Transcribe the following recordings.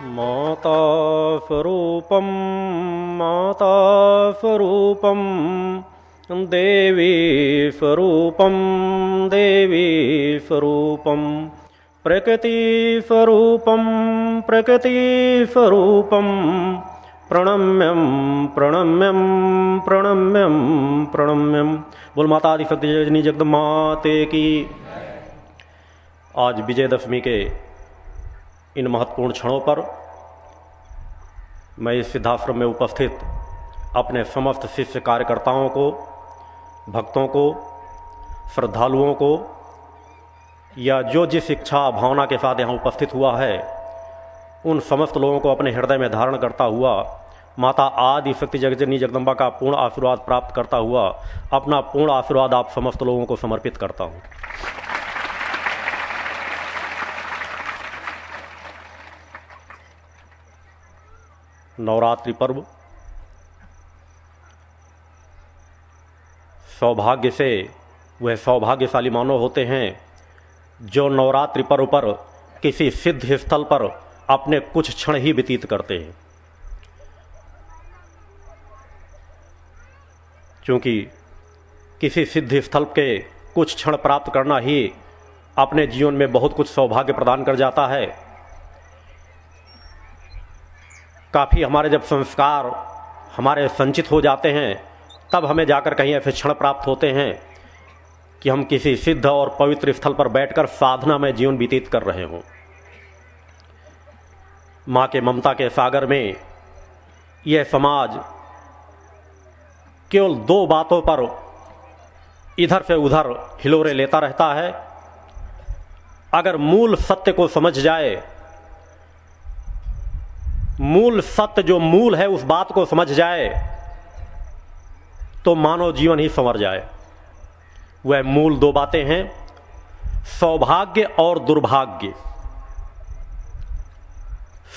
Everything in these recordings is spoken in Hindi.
माता स्वरूपं माता स्वरूपं देवी स्वरूपं देवी स्वरूपं प्रकृतिस्वरूपं प्रकृतिस्वरूपं, प्रणम्यं प्रणम्यं प्रणम्यं प्रणम्यम बोल माता आदि, शक्ति जगनी जगदमाते की। आज विजयदशमी के इन महत्वपूर्ण क्षणों पर मैं इस सिद्धाश्रम में उपस्थित अपने समस्त शिष्य कार्यकर्ताओं को, भक्तों को, श्रद्धालुओं को, या जो जिस इच्छा भावना के साथ यहाँ उपस्थित हुआ है, उन समस्त लोगों को अपने हृदय में धारण करता हुआ, माता आदि शक्ति जगजनी जगदम्बा का पूर्ण आशीर्वाद प्राप्त करता हुआ, अपना पूर्ण आशीर्वाद आप समस्त लोगों को समर्पित करता हूँ। नवरात्रि पर्व। सौभाग्य से वह सौभाग्यशाली मानव होते हैं जो नवरात्रि पर्व पर किसी सिद्ध स्थल पर अपने कुछ क्षण ही व्यतीत करते हैं। क्योंकि किसी सिद्ध स्थल के कुछ क्षण प्राप्त करना ही अपने जीवन में बहुत कुछ सौभाग्य प्रदान कर जाता है। काफ़ी हमारे जब संस्कार हमारे संचित हो जाते हैं, तब हमें जाकर कहीं ऐसे क्षण प्राप्त होते हैं कि हम किसी सिद्ध और पवित्र स्थल पर बैठकर साधना में जीवन व्यतीत कर रहे हों। माँ के ममता के सागर में यह समाज केवल दो बातों पर इधर से उधर हिलोरे लेता रहता है। अगर मूल सत्य को समझ जाए मूल सत्य जो मूल है, उस बात को समझ जाए तो मानव जीवन ही संवर जाए। वह मूल दो बातें हैं, सौभाग्य और दुर्भाग्य।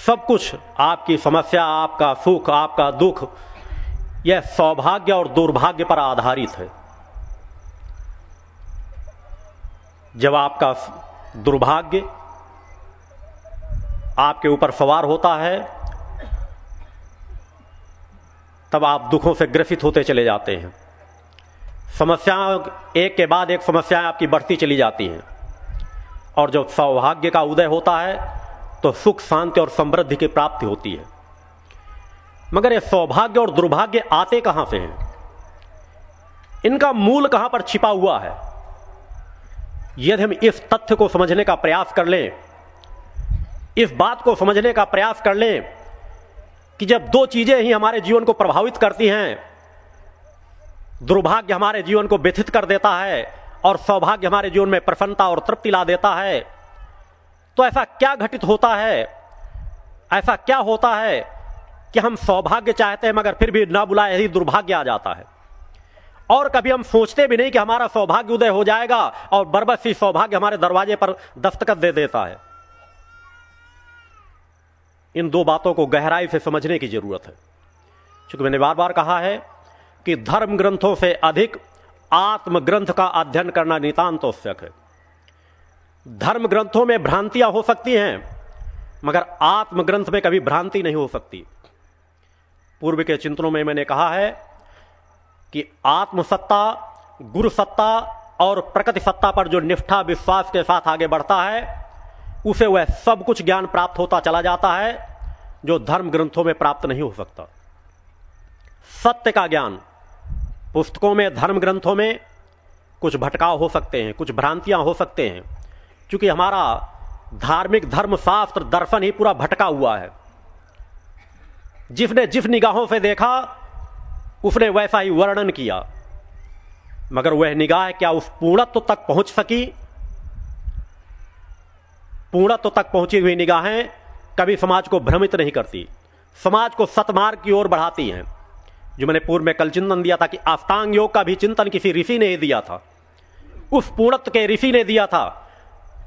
सब कुछ, आपकी समस्या, आपका सुख, आपका दुख, यह सौभाग्य और दुर्भाग्य पर आधारित है। जब आपका दुर्भाग्य आपके ऊपर सवार होता है तब आप दुखों से ग्रसित होते चले जाते हैं। समस्याओं एक के बाद एक समस्याएँ आपकी बढ़ती चली जाती हैं। और जब सौभाग्य का उदय होता है तो सुख, शांति और समृद्धि की प्राप्ति होती है। मगर ये सौभाग्य और दुर्भाग्य आते कहाँ से हैं? इनका मूल कहाँ पर छिपा हुआ है? यदि हम इस तथ्य को समझने का प्रयास कर लें, इस बात को समझने का प्रयास कर लें कि जब दो चीज़ें ही हमारे जीवन को प्रभावित करती हैं, दुर्भाग्य हमारे जीवन को व्यथित कर देता है और सौभाग्य हमारे जीवन में प्रसन्नता और तृप्ति ला देता है तो ऐसा क्या घटित होता है? ऐसा क्या होता है कि हम सौभाग्य चाहते हैं मगर फिर भी ना बुलाए ही दुर्भाग्य आ जाता है? और कभी हम सोचते भी नहीं कि हमारा सौभाग्य उदय हो जाएगा और बरबस ही सौभाग्य हमारे दरवाजे पर दस्तखत दे देता है। इन दो बातों को गहराई से समझने की ज़रूरत है। चूँकि मैंने बार बार कहा है कि धर्म ग्रंथों से अधिक आत्म ग्रंथ का अध्ययन करना नितांत आवश्यक है। धर्म ग्रंथों में भ्रांतियाँ हो सकती हैं, मगर आत्म ग्रंथ में कभी भ्रांति नहीं हो सकती। पूर्व के चिंतनों में मैंने कहा है कि आत्मसत्ता, गुरु सत्ता और प्रकृति सत्ता पर जो निष्ठा, विश्वास के साथ आगे बढ़ता है उसे वह सब कुछ ज्ञान प्राप्त होता चला जाता है, जो धर्म ग्रंथों में प्राप्त नहीं हो सकता। सत्य का ज्ञान, पुस्तकों में, धर्म ग्रंथों में कुछ भटकाव हो सकते हैं, कुछ भ्रांतियाँ हो सकते हैं, क्योंकि हमारा धार्मिक धर्म शास्त्र दर्शन ही पूरा भटका हुआ है। जिसने जिस निगाहों से देखा, उसने वैसा ही वर्णन किया। मगर वह निगाह क्या उस पूर्णत्व तक पहुँच सकी? पूर्णत्व तो तक पहुँची हुई निगाहें कभी समाज को भ्रमित नहीं करती। समाज को सतमार्ग की ओर बढ़ाती हैं। जो मैंने पूर्व में कल चिंतन दिया था कि अष्टांग योग का भी चिंतन किसी ऋषि ने ही दिया था। उस पूर्णत्व के ऋषि ने दिया था,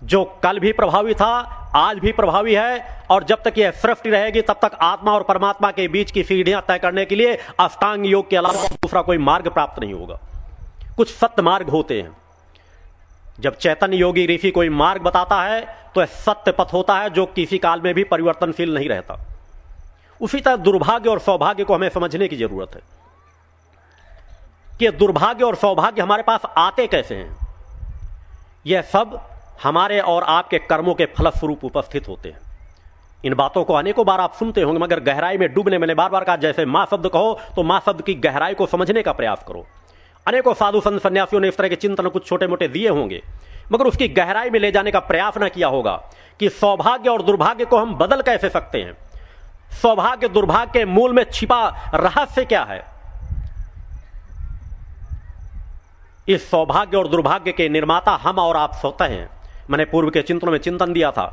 जो कल भी प्रभावी था, आज भी प्रभावी है, और जब तक यह सृष्टि रहेगी, तब तक आत्मा और परमात्मा के बीच की सीढ़ियाँ तय करने के लिए अष्टांग योग के अलावा दूसरा कोई मार्ग प्राप्त नहीं होगा। कुछ सत्य मार्ग होते हैं। जब चैतन्य योगी ऋषि कोई मार्ग बताता है तो सत्य पथ होता है जो किसी काल में भी परिवर्तनशील नहीं रहता। उसी तरह दुर्भाग्य और सौभाग्य को हमें समझने की ज़रूरत है। कि दुर्भाग्य और सौभाग्य हमारे पास आते कैसे हैं? यह सब हमारे और आपके कर्मों के फलस्वरूप उपस्थित होते हैं। इन बातों को अनेकों बार आप सुनते होंगे, मगर गहराई में डूबने मैंने बार बार कहा, जैसे माँ शब्द कहो तो माँ शब्द की गहराई को समझने का प्रयास करो। अनेकों साधु संत सन्यासियों ने इस तरह के चिंतन कुछ छोटे मोटे दिए होंगे, मगर उसकी गहराई में ले जाने का प्रयास ना किया होगा कि सौभाग्य और दुर्भाग्य को हम बदल कैसे सकते हैं। सौभाग्य, दुर्भाग्य के मूल में छिपा रहस्य क्या है? इस सौभाग्य और दुर्भाग्य के निर्माता हम और आप स्वतः हैं। मैंने पूर्व के चिंतनों में चिंतन दिया था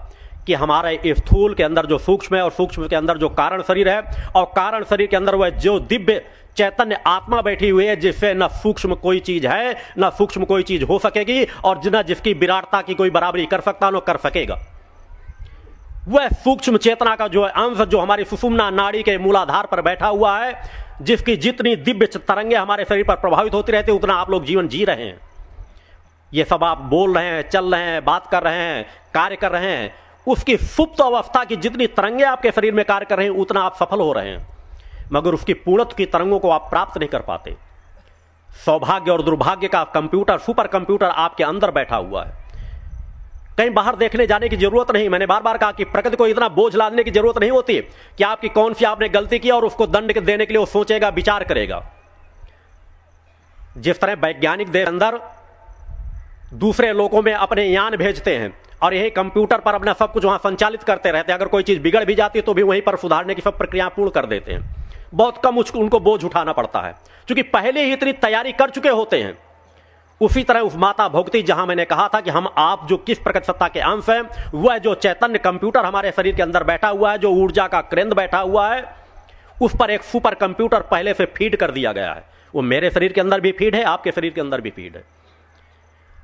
कि हमारे स्थूल के अंदर जो सूक्ष्म है और सूक्ष्म के अंदर जो कारण शरीर है, और कारण शरीर के अंदर वह जो दिव्य चैतन्य आत्मा बैठी हुई है, जिससे न सूक्ष्म कोई चीज़ है, न सूक्ष्म कोई चीज़ हो सकेगी, और न जिसकी विराटता की कोई बराबरी कर सकता न कर सकेगा। वह सूक्ष्म चेतना का जो अंश, जो हमारी सुषुम्ना नाड़ी के मूलाधार पर बैठा हुआ है, जिसकी जितनी दिव्य तरंगे हमारे शरीर पर प्रभावित होती रहती उतना आप लोग जीवन जी रहे हैं। ये सब आप बोल रहे हैं, चल रहे हैं, बात कर रहे हैं, कार्य कर रहे हैं उसकी सुप्त अवस्था की जितनी तरंगे आपके शरीर में कार्य कर रहे हैं, उतना आप सफल हो रहे हैं। मगर उसकी पूर्णत्व की तरंगों को आप प्राप्त नहीं कर पाते। सौभाग्य और दुर्भाग्य का कंप्यूटर सुपर कंप्यूटर आपके अंदर बैठा हुआ है। कहीं बाहर देखने जाने की ज़रूरत नहीं। मैंने बार बार कहा कि प्रकृति को इतना बोझ लादने की ज़रूरत नहीं होती कि आपकी कौन सी आपने गलती की और उसको दंड देने के लिए वो सोचेगा, विचार करेगा। जिस तरह वैज्ञानिक देश अंदर दूसरे लोगों में अपने यान भेजते हैं और यही कंप्यूटर पर अपना सब कुछ वहाँ संचालित करते रहते हैं। अगर कोई चीज़ बिगड़ भी जाती है तो भी वहीं पर सुधारने की सब प्रक्रिया पूर्ण कर देते हैं। बहुत कम उसको, उनको बोझ उठाना पड़ता है। क्योंकि पहले ही इतनी तैयारी कर चुके होते हैं। उसी तरह उस माता भोक्ति जहाँ मैंने कहा था कि हम आप जो किस प्रकट सत्ता के अंश हैं, वह जो चैतन्य कंप्यूटर हमारे शरीर के अंदर बैठा हुआ है, जो ऊर्जा का केंद्र बैठा हुआ है, उस पर एक सुपर कंप्यूटर पहले से फ़ीड कर दिया गया है। वो मेरे शरीर के अंदर भी फ़ीड है, आपके शरीर के अंदर भी फ़ीड है।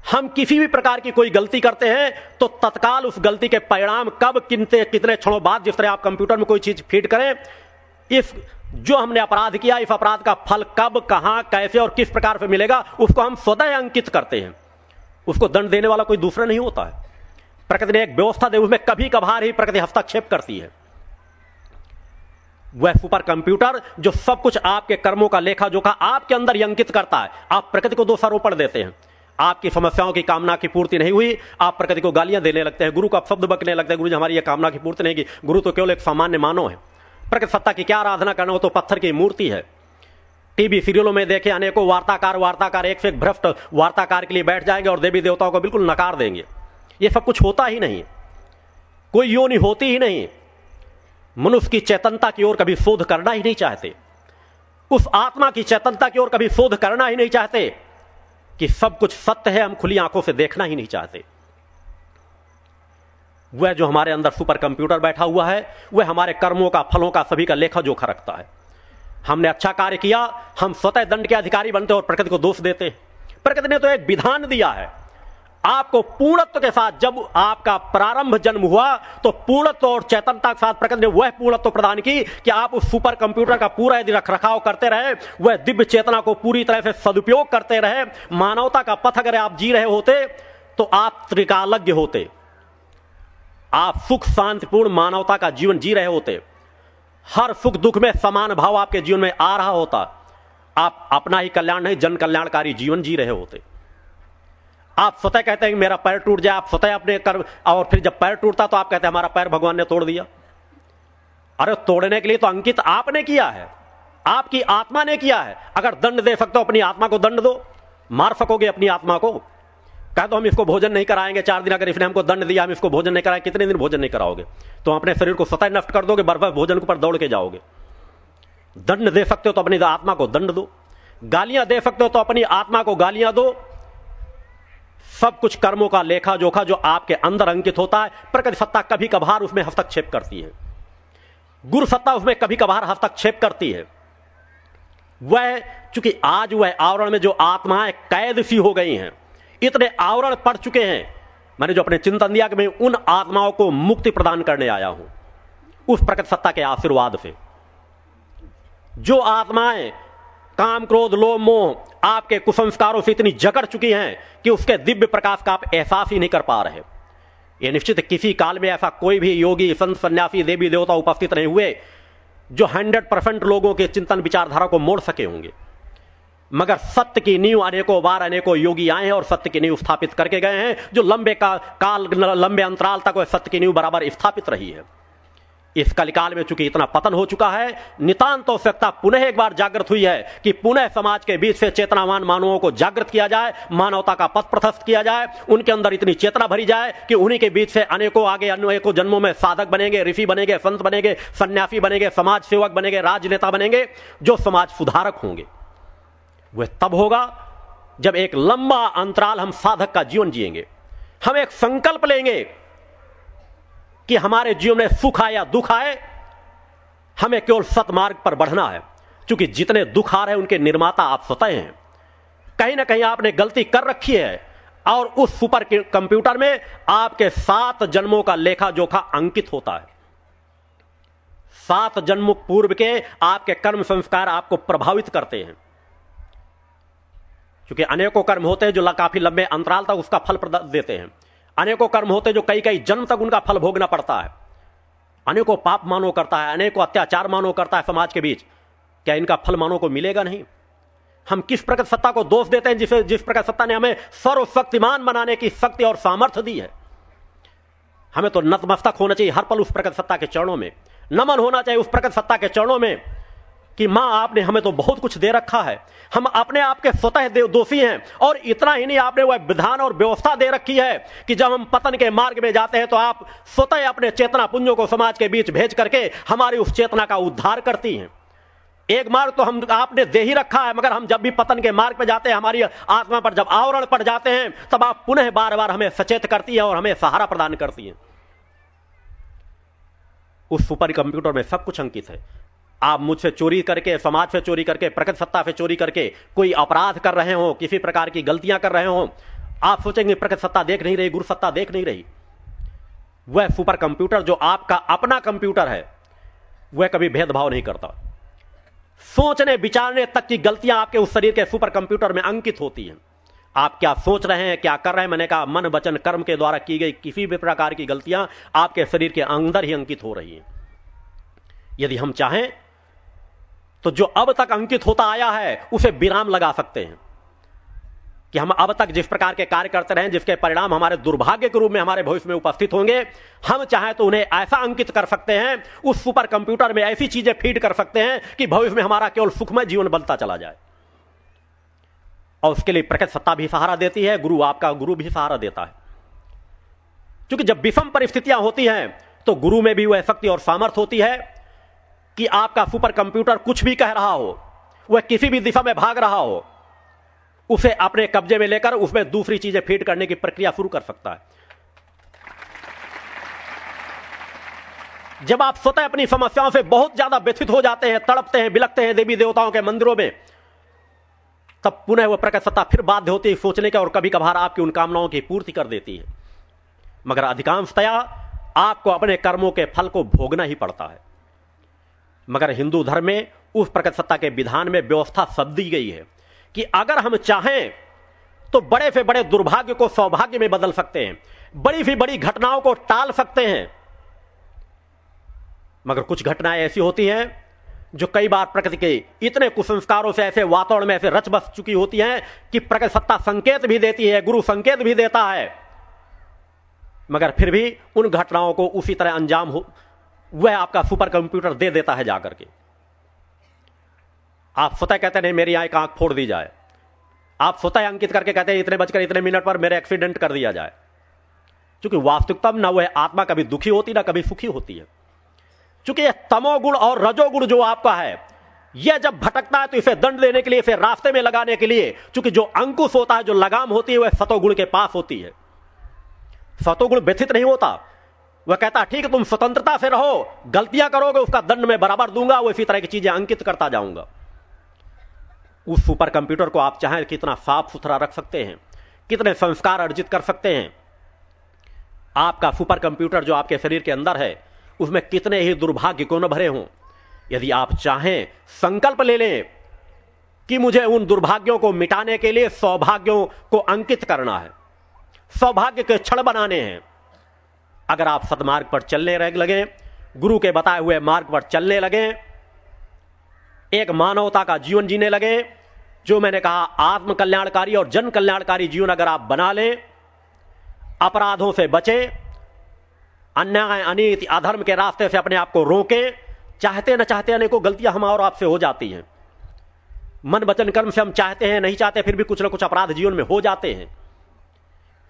हम किसी भी प्रकार की कोई गलती करते हैं तो तत्काल उस गलती के परिणाम कब, कितने कितने क्षणों बाद, जिस तरह आप कंप्यूटर में कोई चीज़ फ़ीड करें इस जो हमने अपराध किया, इस अपराध का फल कब, कहाँ, कैसे और किस प्रकार से मिलेगा, उसको हम स्वतः अंकित करते हैं। उसको दंड देने वाला कोई दूसरा नहीं होता है। प्रकृति ने एक व्यवस्था दे, उसमें कभी कभार ही प्रकृति हस्तक्षेप करती है। वह सुपर कंप्यूटर जो सब कुछ आपके कर्मों का लेखा जोखा आपके अंदर अंकित करता है। आप प्रकृति को दोषारोपण देते हैं। आपकी समस्याओं की कामना की पूर्ति नहीं हुई। आप प्रकृति को गालियाँ देने लगते हैं, गुरु का शब्द बकने लगते हैं गुरु जी हमारी यह कामना की पूर्ति नहीं की गुरु तो केवल एक सामान्य मानव है। प्रकृति सत्ता की क्या आराधना करना हो तो पत्थर की मूर्ति है। टीवी सीरियलों में देखे अनेकों वार्ताकार वार्ताकार एक से एक भ्रष्ट वार्ताकार के लिए बैठ जाएँगे और देवी देवताओं को बिल्कुल नकार देंगे। ये सब कुछ होता ही नहीं कोई योनि होती ही नहीं मनुष्य की चेतनता की ओर कभी शोध करना ही नहीं चाहते। उस आत्मा की चेतनता की ओर कभी शोध करना ही नहीं चाहते। कि सब कुछ सत्य है, हम खुली आँखों से देखना ही नहीं चाहते। वह जो हमारे अंदर सुपर कंप्यूटर बैठा हुआ है, वह हमारे कर्मों का, फलों का, सभी का लेखा जोखा रखता है। हमने अच्छा कार्य किया, हम स्वतः दंड के अधिकारी बनते और प्रकृति को दोष देते प्रकृति ने तो एक विधान दिया है। आपको पूर्णत्व के साथ जब आपका प्रारंभ जन्म हुआ तो पूर्णत्व और चैतनता के साथ प्रकृति ने वह पूर्णत्व प्रदान की कि आप उस सुपर कंप्यूटर का पूरा यदि रख रखाव करते रहे, वह दिव्य चेतना को पूरी तरह से सदुपयोग करते रहे, मानवता का पथ अगर आप जी रहे होते तो आप त्रिकालज्ञ होते। आप सुख शांतिपूर्ण मानवता का जीवन जी रहे होते। हर सुख दुख में समान भाव आपके जीवन में आ रहा होता। आप अपना ही कल्याण नहीं, जन कल्याणकारी जीवन जी रहे होते। आप स्वतः कहते हैं कि मेरा पैर टूट जाए, आप स्वतः अपने कर और फिर जब पैर टूटता तो आप कहते हैं, हमारा पैर भगवान ने तोड़ दिया। अरे, तोड़ने के लिए तो अंकित आपने किया है। आपकी आत्मा ने किया है। अगर दंड दे सकते हो, अपनी आत्मा को दंड दो। मार सकोगे अपनी आत्मा को। कह तो हम इसको भोजन नहीं कराएँगे। चार दिन अगर इसने हमको दंड दिया, हम इसको भोजन नहीं कराएँगे कितने दिन भोजन नहीं कराओगे? तो अपने शरीर को स्वतः नष्ट कर दोगे, बर्फ़ भोजन के ऊपर दौड़ के जाओगे। दंड दे सकते हो तो अपनी आत्मा को दंड दो। गालियाँ दे सकते हो तो अपनी आत्मा को गालियाँ दो। सब कुछ कर्मों का लेखा जोखा जो आपके अंदर अंकित होता है, प्रकृति सत्ता कभी कभार उसमें हस्तक्षेप करती है। गुरु सत्ता उसमें कभी कभार हस्तक्षेप करती है। वह, चूँकि आज वह आवरण में जो आत्माएँ कैद सी हो गई हैं, इतने आवरण पड़ चुके हैं, मैंने जो अपने चिंतन दिया कि मैं उन आत्माओं को मुक्ति प्रदान करने आया हूँ, उस प्रकट सत्ता के आशीर्वाद से। जो आत्माएँ काम क्रोध, लोभ, मोह आपके कुसंस्कारों से इतनी जकड़ चुकी हैं कि उसके दिव्य प्रकाश का आप एहसास ही नहीं कर पा रहे। ये निश्चित किसी काल में ऐसा कोई भी योगी, संत, सन्यासी, देवी, देवता उपस्थित नहीं हुए, जो हंड्रेड परसेंट लोगों के चिंतन विचारधारा को मोड़ सके होंगे। मगर सत्य की नींव अनेकों बार अनेकों योगी आए हैं और सत्य की नींव स्थापित करके गए हैं, जो लंबे का, काल, लंबे अंतराल तक सत्य की नींव बराबर स्थापित रही है। इस कलिकाल में चूँकि इतना पतन हो चुका है, नितांत आवश्यकता पुनः एक बार जागृत हुई है कि पुनः समाज के बीच से चेतनावान मानवों को जागृत किया जाए, मानवता का पथ प्रशस्त किया जाए, उनके अंदर इतनी चेतना भरी जाए कि उन्हीं के बीच से अनेकों आगे अनेकों जन्मों में साधक बनेंगे, ऋषि बनेंगे, संत बनेंगे, सन्यासी बनेंगे, समाज सेवक बनेंगे, राजनेता बनेंगे, जो समाज सुधारक होंगे। वह तब होगा जब एक लंबा अंतराल हम साधक का जीवन जिएँगे। हम एक संकल्प लेंगे कि हमारे जीवन में सुख आए या दुख आए, हमें केवल सतमार्ग पर बढ़ना है। क्योंकि जितने दुख आ रहे हैं, उनके निर्माता आप स्वतः हैं। कहीं ना कहीं आपने गलती कर रखी है, और उस सुपर कंप्यूटर में आपके सात जन्मों का लेखा जोखा अंकित होता है। सात जन्म पूर्व के आपके कर्म संस्कार आपको प्रभावित करते हैं। क्योंकि अनेकों कर्म होते हैं जो काफ़ी लंबे अंतराल तक उसका फल देते हैं। अनेकों कर्म होते जो कई कई जन्म तक उनका फल भोगना पड़ता है। अनेकों पाप मानो करता है, अनेकों अत्याचार मानो करता है समाज के बीच। क्या इनका फल मानो को मिलेगा नहीं? हम किस प्रकार सत्ता को दोष देते हैं जिसे जिस प्रकार सत्ता ने हमें सर्वशक्तिमान बनाने की शक्ति और सामर्थ्य दी है? हमें तो नतमस्तक होना चाहिए हर पल उस प्रकार सत्ता के चरणों में। नमन होना चाहिए उस प्रकार सत्ता के चरणों में। कि माँ, आपने हमें तो बहुत कुछ दे रखा है। हम अपने आप के स्वतः दोषी हैं और इतना ही नहीं, आपने वह विधान और व्यवस्था दे रखी है कि जब हम पतन के मार्ग में जाते हैं तो आप स्वतः अपने चेतना पुंजों को समाज के बीच भेज करके हमारी उस चेतना का उद्धार करती हैं। एक मार्ग तो हम, आपने दे ही रखा है, मगर हम जब भी पतन के मार्ग पर जाते हैं, हमारी आत्मा पर जब आवरण पड़ जाते हैं, तब आप पुनः बार बार हमें सचेत करती है और हमें सहारा प्रदान करती है। उस सुपर कंप्यूटर में सब कुछ अंकित है। आप मुझसे चोरी करके, समाज से चोरी करके प्रकट सत्ता से चोरी करके कोई अपराध कर रहे हो, किसी प्रकार की गलतियाँ कर रहे हो, आप सोचेंगे प्रकट सत्ता देख नहीं रही, गुरु सत्ता देख नहीं रही। वह सुपर कंप्यूटर जो आपका अपना कंप्यूटर है, वह कभी भेदभाव नहीं करता। सोचने विचारने तक की गलतियाँ आपके उस शरीर के सुपर कंप्यूटर में अंकित होती हैं। आप क्या सोच रहे हैं, क्या कर रहे हैं? मैंने कहा, मन वचन कर्म के द्वारा की गई किसी भी प्रकार की गलतियाँ आपके शरीर के अंदर ही अंकित हो रही हैं। यदि हम चाहें तो जो अब तक अंकित होता आया है, उसे विराम लगा सकते हैं। कि हम अब तक जिस प्रकार के कार्य करते रहे, जिसके परिणाम हमारे दुर्भाग्य के रूप में हमारे भविष्य में उपस्थित होंगे, हम चाहे तो उन्हें ऐसा अंकित कर सकते हैं, उस सुपर कंप्यूटर में ऐसी चीज़ें फ़ीड कर सकते हैं कि भविष्य में हमारा केवल सुखमय जीवन बनता चला जाए। और उसके लिए प्रकट सत्ता भी सहारा देती है, गुरु आपका गुरु भी सहारा देता है। क्योंकि जब विषम परिस्थितियाँ होती हैं तो गुरु में भी वह शक्ति और सामर्थ्य होती है कि आपका सुपर कंप्यूटर कुछ भी कह रहा हो, वह किसी भी दिशा में भाग रहा हो, उसे अपने कब्जे में लेकर उसमें दूसरी चीज़ें फ़ीड करने की प्रक्रिया शुरू कर सकता है। जब आप स्वतः अपनी समस्याओं से बहुत ज़्यादा व्यथित हो जाते हैं, तड़पते हैं बिलकते हैं देवी देवताओं के मंदिरों में, तब पुनः वह प्रकट सत्ता फिर बाध्य होती है सोचने का और कभी कभार आपकी उन कामनाओं की पूर्ति कर देती है। मगर अधिकांशतया आपको अपने कर्मों के फल को भोगना ही पड़ता है। मगर हिंदू धर्म में उस प्रकट सत्ता के विधान में व्यवस्था सब दी गई है कि अगर हम चाहें तो बड़े से बड़े दुर्भाग्य को सौभाग्य में बदल सकते हैं, बड़ी से बड़ी घटनाओं को टाल सकते हैं। मगर कुछ घटनाएँ ऐसी होती हैं जो कई बार प्रकृति के इतने कुसंस्कारों से ऐसे वातावरण में ऐसे रच बस चुकी होती हैं कि प्रकृति सत्ता संकेत भी देती है, गुरु संकेत भी देता है। मगर फिर भी उन घटनाओं को उसी तरह अंजाम हो वह आपका सुपर कंप्यूटर दे देता है जाकर के। आप स्वतः कहते नहीं, मेरी आँख आँख फोड़ दी जाए। आप स्वतः अंकित करके कहते हैं, इतने बजकर इतने मिनट पर मेरे एक्सीडेंट कर दिया जाए। क्योंकि वास्तविकता में ना वह आत्मा कभी दुखी होती, ना कभी सुखी होती है। क्योंकि यह तमोगुण और रजोगुण जो आपका है, यह जब भटकता है तो इसे दंड देने के लिए, इसे रास्ते में लगाने के लिए, क्योंकि जो अंकुश होता है, जो लगाम होती है, वह सतोगुण के पास होती है। सतोगुण व्यथित नहीं होता वह कहता, ठीक है तुम स्वतंत्रता से रहो, गलतियाँ करोगे, उसका दंड मैं बराबर दूँगा, वो इसी तरह की चीज़ें अंकित करता जाऊँगा। उस सुपर कंप्यूटर को आप चाहें कितना साफ़ सुथरा रख सकते हैं, कितने संस्कार अर्जित कर सकते हैं। आपका सुपर कंप्यूटर जो आपके शरीर के अंदर है, उसमें कितने ही दुर्भाग्य को न भरे हों। यदि आप चाहें, संकल्प ले लें कि मुझे उन दुर्भाग्यों को मिटाने के लिए सौभाग्यों को अंकित करना है। सौभाग्य के क्षण बनाने हैं। अगर आप सदमार्ग पर चलने लगे, गुरु के बताए हुए मार्ग पर चलने लगे, एक मानवता का जीवन जीने लगे, जो मैंने कहा आत्म कल्याणकारी और जन कल्याणकारी जीवन अगर आप बना लें, अपराधों से बचे, अन्याय, अनित, अधर्म के रास्ते से अपने आप को रोके, चाहते न चाहते अनेकों गलतियाँ हम और आपसे हो जाती हैं। मन वचन कर्म से हम चाहते हैं, नहीं चाहते, फिर भी कुछ ना कुछ अपराध जीवन में हो जाते हैं।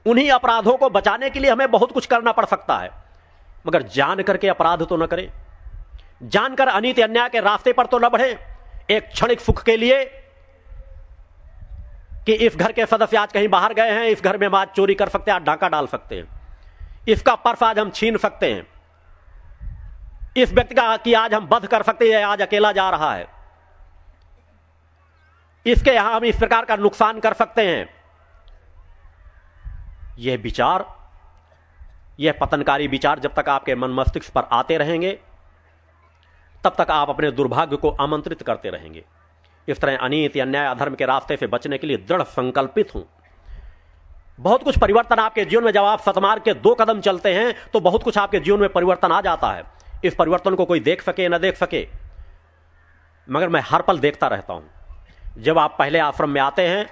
उन्हीं अपराधों को बचाने के लिए हमें बहुत कुछ करना पड़ सकता है। मगर जान करके अपराध तो न करें। जानकर अनित अन्याय के रास्ते पर तो न बढ़े। एक क्षणिक सुख के लिए कि इस घर के सदस्य आज कहीं बाहर गए हैं, इस घर में हम आज चोरी कर सकते हैं, आज ढाका डाल सकते हैं। इसका पर्स आज हम छीन सकते हैं। इस व्यक्ति का कि आज हम बध कर सकते हैं आज अकेला जा रहा है। इसके यहाँ हम इस प्रकार का नुकसान कर सकते हैं। यह विचार यह पतनकारी विचार जब तक आपके मन मस्तिष्क पर आते रहेंगे, तब तक आप अपने दुर्भाग्य को आमंत्रित करते रहेंगे। इस तरह अनित अन्याय अधर्म के रास्ते से बचने के लिए दृढ़ संकल्पित हूँ। बहुत कुछ परिवर्तन आपके जीवन में जब आप सतमार्ग के दो कदम चलते हैं तो बहुत कुछ आपके जीवन में परिवर्तन आ जाता है। इस परिवर्तन को कोई देख सके ना देख सके, मगर मैं हर पल देखता रहता हूँ। जब आप पहले आश्रम में आते हैं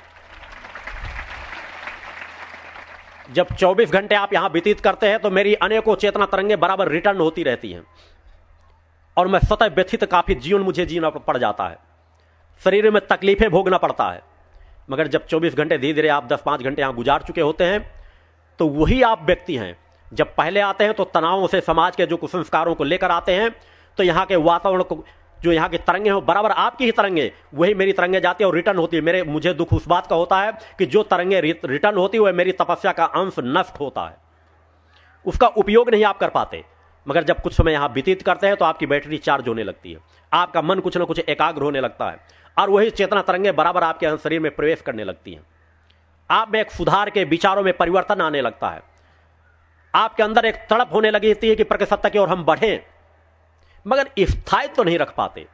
जब 24 घंटे आप यहाँ व्यतीत करते हैं तो मेरी अनेकों चेतना तरंगे बराबर रिटर्न होती रहती हैं। और मैं स्वतः व्यथित काफ़ी जीवन मुझे जीना पड़ जाता है। शरीर में तकलीफें भोगना पड़ता है। मगर जब 24 घंटे धीरे धीरे आप 10-5 घंटे यहाँ गुजार चुके होते हैं तो वही आप व्यक्ति हैं। जब पहले आते हैं तो तनावों से समाज के जो कुसंस्कारों को लेकर आते हैं तो यहाँ के वातावरण को जो यहाँ की तरंगे हो बराबर आपकी ही तरंगे, वही मेरी तरंगे जाती है और रिटर्न होती है। मेरे, मुझे दुख उस बात का होता है कि जो तरंगे रिटर्न होती है, वह मेरी तपस्या का अंश नष्ट होता है। उसका उपयोग नहीं आप कर पाते। मगर जब कुछ समय यहाँ व्यतीत करते हैं तो आपकी बैटरी चार्ज होने लगती है। आपका मन कुछ ना कुछ एकाग्र होने लगता है। और वही चेतना तरंगे बराबर आपके शरीर में प्रवेश करने लगती हैं। आप में एक सुधार के विचारों में परिवर्तन आने लगता है। आपके अंदर एक तड़प होने लगी है कि प्रकृति सत्ता की ओर हम बढ़े। मगर इफ्ताय तो नहीं रख पाते।